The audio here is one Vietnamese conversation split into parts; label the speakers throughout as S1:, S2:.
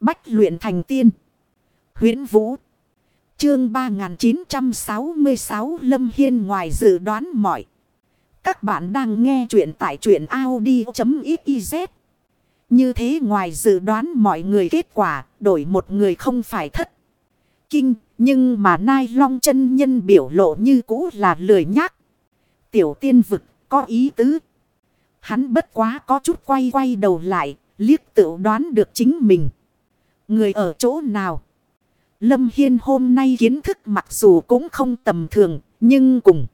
S1: Bách luyện thành tiên. huyễn Vũ. Chương 3966 Lâm Hiên ngoài dự đoán mọi. Các bạn đang nghe truyện tại truyện Audi.xyz. Như thế ngoài dự đoán mọi người kết quả đổi một người không phải thất. Kinh nhưng mà Nai Long chân nhân biểu lộ như cũ là lười nhác. Tiểu tiên vực có ý tứ. Hắn bất quá có chút quay quay đầu lại, liếc tự đoán được chính mình. Người ở chỗ nào? Lâm Hiên hôm nay kiến thức mặc dù cũng không tầm thường, nhưng cùng.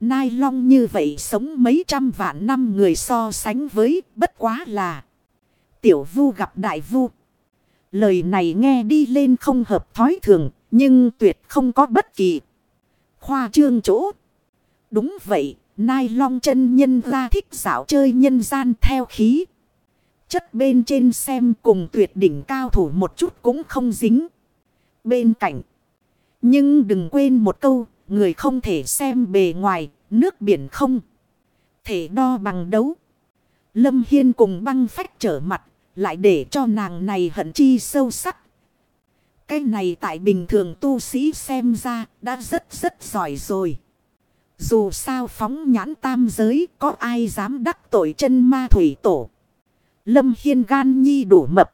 S1: Nai long như vậy sống mấy trăm vạn năm người so sánh với bất quá là. Tiểu vu gặp đại vu. Lời này nghe đi lên không hợp thói thường, nhưng tuyệt không có bất kỳ. Khoa trương chỗ. Đúng vậy, Nai long chân nhân ra thích dạo chơi nhân gian theo khí. Chất bên trên xem cùng tuyệt đỉnh cao thủ một chút cũng không dính. Bên cạnh. Nhưng đừng quên một câu, người không thể xem bề ngoài, nước biển không. Thể đo bằng đấu. Lâm Hiên cùng băng phách trở mặt, lại để cho nàng này hận chi sâu sắc. Cái này tại bình thường tu sĩ xem ra đã rất rất giỏi rồi. Dù sao phóng nhãn tam giới có ai dám đắc tội chân ma thủy tổ. Lâm Hiên gan nhi đủ mập.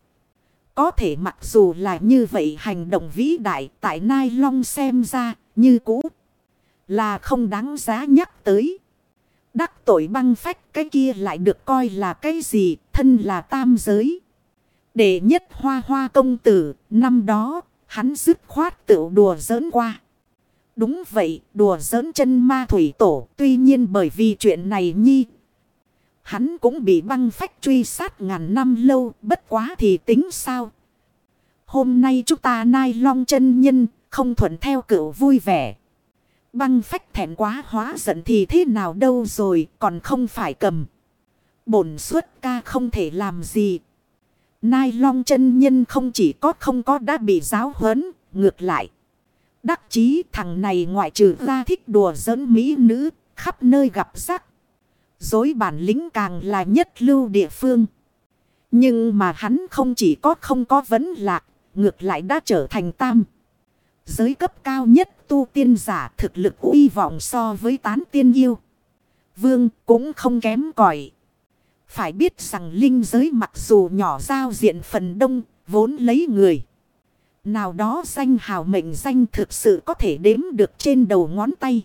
S1: Có thể mặc dù là như vậy hành động vĩ đại tại Nai Long xem ra như cũ. Là không đáng giá nhắc tới. Đắc tội băng phách cái kia lại được coi là cái gì thân là tam giới. Đệ nhất hoa hoa công tử năm đó hắn dứt khoát tự đùa giỡn qua. Đúng vậy, đùa giỡn chân ma thủy tổ. Tuy nhiên bởi vì chuyện này nhi. Hắn cũng bị băng phách truy sát ngàn năm lâu. Bất quá thì tính sao? Hôm nay chúng ta nai long chân nhân. Không thuận theo cựu vui vẻ. Băng phách thẹn quá hóa giận thì thế nào đâu rồi. Còn không phải cầm. Bổn suốt ca không thể làm gì. Nai long chân nhân không chỉ có không có đã bị giáo huấn. Ngược lại. Đắc chí thằng này ngoại trừ ra thích đùa giỡn mỹ nữ, khắp nơi gặp rắc. Dối bản lĩnh càng là nhất lưu địa phương. Nhưng mà hắn không chỉ có không có vấn lạc, ngược lại đã trở thành tam. Giới cấp cao nhất tu tiên giả thực lực uy vọng so với tán tiên yêu. Vương cũng không kém cỏi Phải biết rằng linh giới mặc dù nhỏ giao diện phần đông, vốn lấy người. Nào đó danh hào mệnh danh thực sự có thể đếm được trên đầu ngón tay.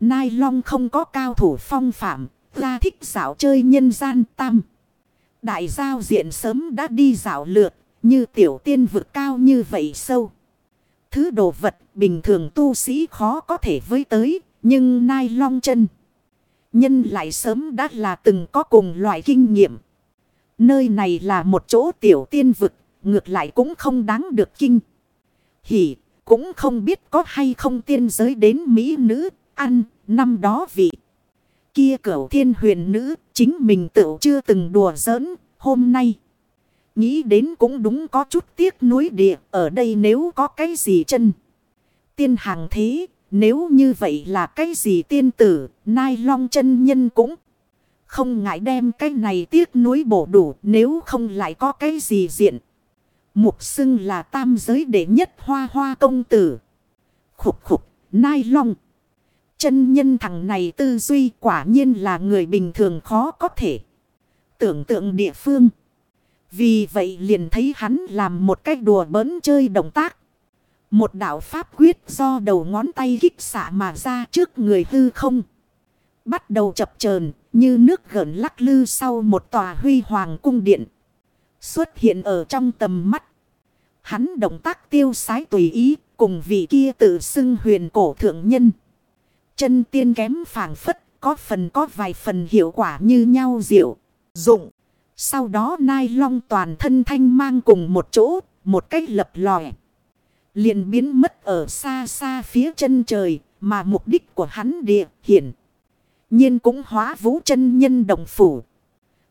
S1: Nai long không có cao thủ phong phạm, ra thích dạo chơi nhân gian tam. Đại giao diện sớm đã đi dạo lượt, như tiểu tiên vực cao như vậy sâu. Thứ đồ vật bình thường tu sĩ khó có thể với tới, nhưng nai long chân. Nhân lại sớm đã là từng có cùng loại kinh nghiệm. Nơi này là một chỗ tiểu tiên vực ngược lại cũng không đáng được kinh. Hỉ, cũng không biết có hay không tiên giới đến Mỹ nữ, ăn, năm đó vị. Kia cửu thiên huyền nữ, chính mình tự chưa từng đùa giỡn, hôm nay. Nghĩ đến cũng đúng có chút tiếc nuối địa, ở đây nếu có cái gì chân. Tiên hàng thế, nếu như vậy là cái gì tiên tử, nai long chân nhân cũng. Không ngại đem cái này tiếc nuối bổ đủ nếu không lại có cái gì diện. Mục xưng là tam giới đệ nhất hoa hoa công tử. Khục khục, nai long. Chân nhân thằng này tư duy quả nhiên là người bình thường khó có thể. Tưởng tượng địa phương. Vì vậy liền thấy hắn làm một cách đùa bỡn chơi động tác. Một đạo pháp quyết do đầu ngón tay kích xạ mà ra trước người hư không. Bắt đầu chập chờn như nước gần lắc lư sau một tòa huy hoàng cung điện xuất hiện ở trong tầm mắt. Hắn động tác tiêu sái tùy ý, cùng vị kia tự xưng huyền cổ thượng nhân. Chân tiên kém phản phất, có phần có vài phần hiệu quả như nhau diệu, dụng. Sau đó nai long toàn thân thanh mang cùng một chỗ, một cách lập lòe. liền biến mất ở xa xa phía chân trời, mà mục đích của hắn địa hiển. nhiên cũng hóa vũ chân nhân đồng phủ.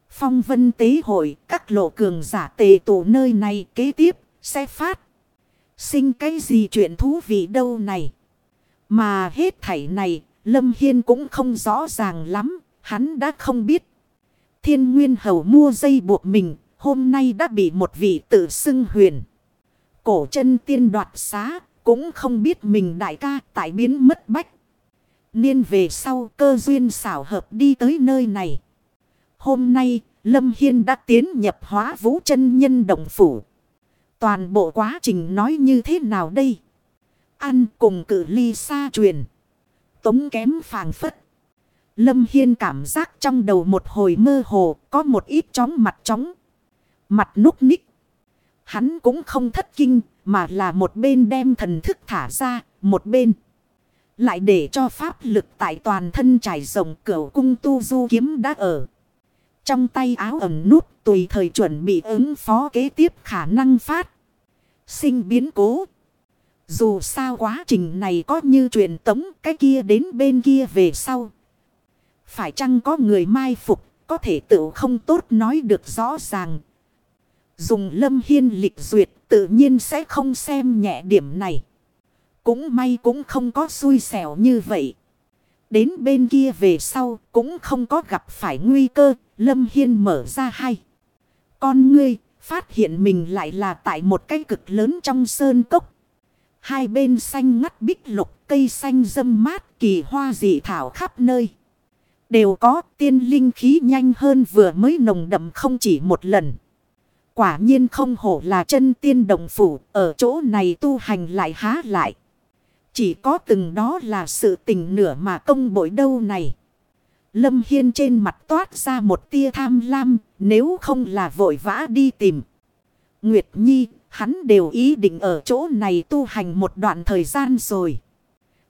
S1: Phong vân tế hội, các lộ cường giả tề tụ nơi này kế tiếp, sẽ phát. Sinh cái gì chuyện thú vị đâu này. Mà hết thảy này, Lâm Hiên cũng không rõ ràng lắm, hắn đã không biết. Thiên Nguyên Hầu mua dây buộc mình, Hôm nay đã bị một vị tự xưng huyền. Cổ chân tiên đoạt xá. Cũng không biết mình đại ca tại biến mất bách. Niên về sau cơ duyên xảo hợp đi tới nơi này. Hôm nay Lâm Hiên đã tiến nhập hóa vũ chân nhân động phủ. Toàn bộ quá trình nói như thế nào đây? Ăn cùng cử ly xa truyền. Tống kém phàng phất. Lâm Hiên cảm giác trong đầu một hồi mơ hồ, có một ít chóng mặt chóng. Mặt núc ních. Hắn cũng không thất kinh, mà là một bên đem thần thức thả ra, một bên. Lại để cho pháp lực tại toàn thân trải rộng cửa cung tu du kiếm đã ở. Trong tay áo ẩm nút tùy thời chuẩn bị ứng phó kế tiếp khả năng phát. Sinh biến cố. Dù sao quá trình này có như truyền tống cái kia đến bên kia về sau. Phải chăng có người mai phục, có thể tự không tốt nói được rõ ràng. Dùng lâm hiên lịch duyệt tự nhiên sẽ không xem nhẹ điểm này. Cũng may cũng không có xui xẻo như vậy. Đến bên kia về sau cũng không có gặp phải nguy cơ. Lâm Hiên mở ra hai. Con ngươi, phát hiện mình lại là tại một cái cực lớn trong sơn cốc. Hai bên xanh ngắt bích lục cây xanh dâm mát kỳ hoa dị thảo khắp nơi. Đều có tiên linh khí nhanh hơn vừa mới nồng đậm không chỉ một lần. Quả nhiên không hổ là chân tiên đồng phủ, ở chỗ này tu hành lại há lại. Chỉ có từng đó là sự tình nửa mà công bội đâu này. Lâm Hiên trên mặt toát ra một tia tham lam, nếu không là vội vã đi tìm. Nguyệt Nhi, hắn đều ý định ở chỗ này tu hành một đoạn thời gian rồi.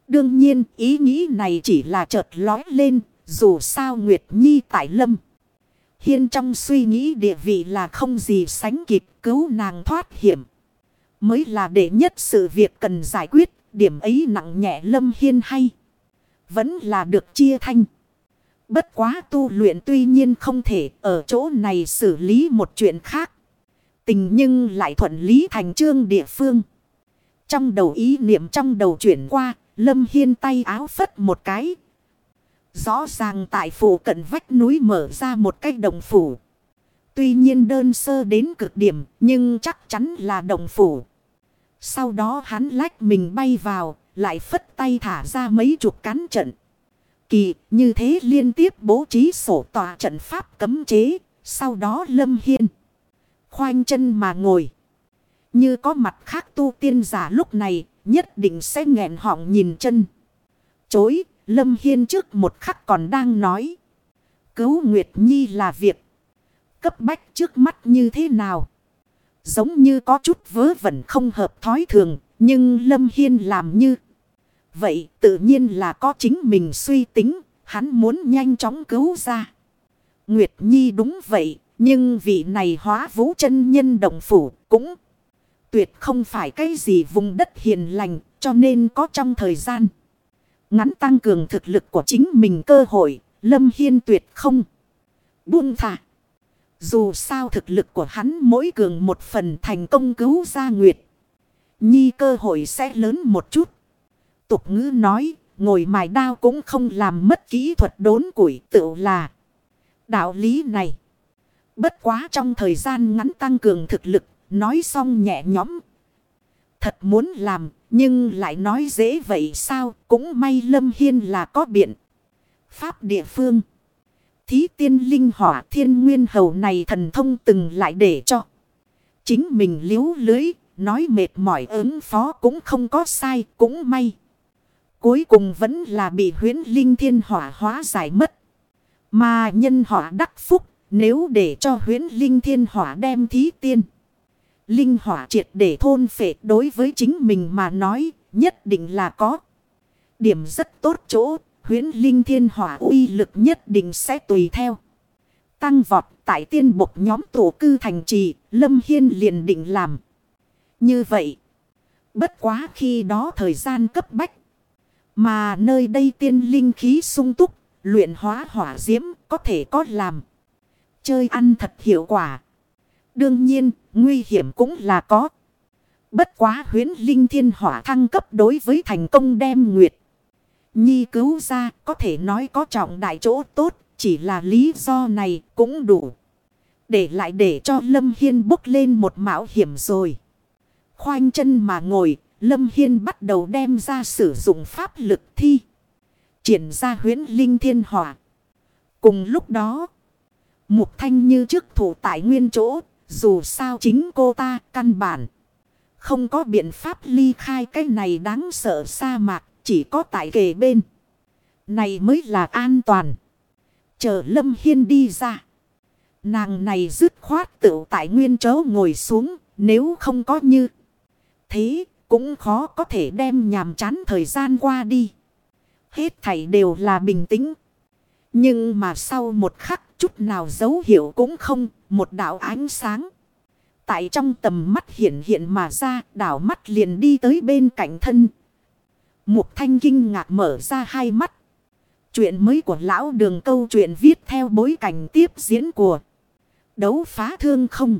S1: Đương nhiên, ý nghĩ này chỉ là chợt lói lên, dù sao Nguyệt Nhi tại Lâm. Hiên trong suy nghĩ địa vị là không gì sánh kịp cứu nàng thoát hiểm. Mới là đệ nhất sự việc cần giải quyết, điểm ấy nặng nhẹ Lâm Hiên hay. Vẫn là được chia thanh. Bất quá tu luyện tuy nhiên không thể ở chỗ này xử lý một chuyện khác. Tình nhưng lại thuận lý thành trương địa phương. Trong đầu ý niệm trong đầu chuyển qua, Lâm Hiên tay áo phất một cái, Rõ ràng tại phủ cận vách núi mở ra một cái đồng phủ. Tuy nhiên đơn sơ đến cực điểm nhưng chắc chắn là đồng phủ. Sau đó hắn lách mình bay vào, lại phất tay thả ra mấy chục cán trận. Kỳ như thế liên tiếp bố trí sổ tòa trận pháp cấm chế, sau đó lâm hiên. Khoanh chân mà ngồi. Như có mặt khác tu tiên giả lúc này, nhất định sẽ nghẹn họng nhìn chân. Chối, Lâm Hiên trước một khắc còn đang nói. Cứu Nguyệt Nhi là việc. Cấp bách trước mắt như thế nào? Giống như có chút vớ vẩn không hợp thói thường. Nhưng Lâm Hiên làm như. Vậy tự nhiên là có chính mình suy tính. Hắn muốn nhanh chóng cứu ra. Nguyệt Nhi đúng vậy. Nhưng vị này hóa vũ chân nhân đồng phủ cũng tuyệt không phải cái gì vùng đất hiền lành. Cho nên có trong thời gian. Ngắn tăng cường thực lực của chính mình cơ hội, Lâm Hiên tuyệt không. Buông thả. Dù sao thực lực của hắn mỗi cường một phần thành công cứu ra Nguyệt. Nhi cơ hội sẽ lớn một chút. Tục ngữ nói, ngồi mài đao cũng không làm mất kỹ thuật đốn củi tự là. Đạo lý này. Bất quá trong thời gian ngắn tăng cường thực lực, nói xong nhẹ nhõm. Thật muốn làm, nhưng lại nói dễ vậy sao cũng may Lâm Hiên là có biện. Pháp địa phương. Thí tiên linh hỏa thiên nguyên hầu này thần thông từng lại để cho. Chính mình liếu lưới. Nói mệt mỏi ứng phó cũng không có sai cũng may. Cuối cùng vẫn là bị huyến linh thiên hỏa hóa giải mất. Mà nhân hỏa đắc phúc nếu để cho huyến linh thiên hỏa đem thí tiên. Linh hỏa triệt để thôn phệ đối với chính mình mà nói nhất định là có. Điểm rất tốt chỗ, huyến linh thiên hỏa uy lực nhất định sẽ tùy theo. Tăng vọt tại tiên bộc nhóm tổ cư thành trì, Lâm Hiên liền định làm. Như vậy, bất quá khi đó thời gian cấp bách. Mà nơi đây tiên linh khí sung túc, luyện hóa hỏa diễm có thể có làm. Chơi ăn thật hiệu quả. Đương nhiên, nguy hiểm cũng là có. Bất quá huyến linh thiên hỏa thăng cấp đối với thành công đem nguyệt. Nhi cứu ra có thể nói có trọng đại chỗ tốt, chỉ là lý do này cũng đủ. Để lại để cho Lâm Hiên bốc lên một mạo hiểm rồi. Khoanh chân mà ngồi, Lâm Hiên bắt đầu đem ra sử dụng pháp lực thi. Triển ra huyến linh thiên hỏa. Cùng lúc đó, Mục Thanh như trước thủ tại nguyên chỗ, dù sao chính cô ta căn bản. Không có biện pháp ly khai cái này đáng sợ sa mạc, chỉ có tại kề bên. Này mới là an toàn. Chờ Lâm Hiên đi ra. Nàng này dứt khoát tự tại nguyên chỗ ngồi xuống, nếu không có như. Thế, cũng khó có thể đem nhàm chán thời gian qua đi. Hết thảy đều là bình tĩnh. Nhưng mà sau một khắc chút nào dấu hiệu cũng không, một đạo ánh sáng. Tại trong tầm mắt hiện hiện mà ra, đảo mắt liền đi tới bên cạnh thân. Mục thanh kinh ngạc mở ra hai mắt. Chuyện mới của lão đường câu chuyện viết theo bối cảnh tiếp diễn của đấu phá thương không.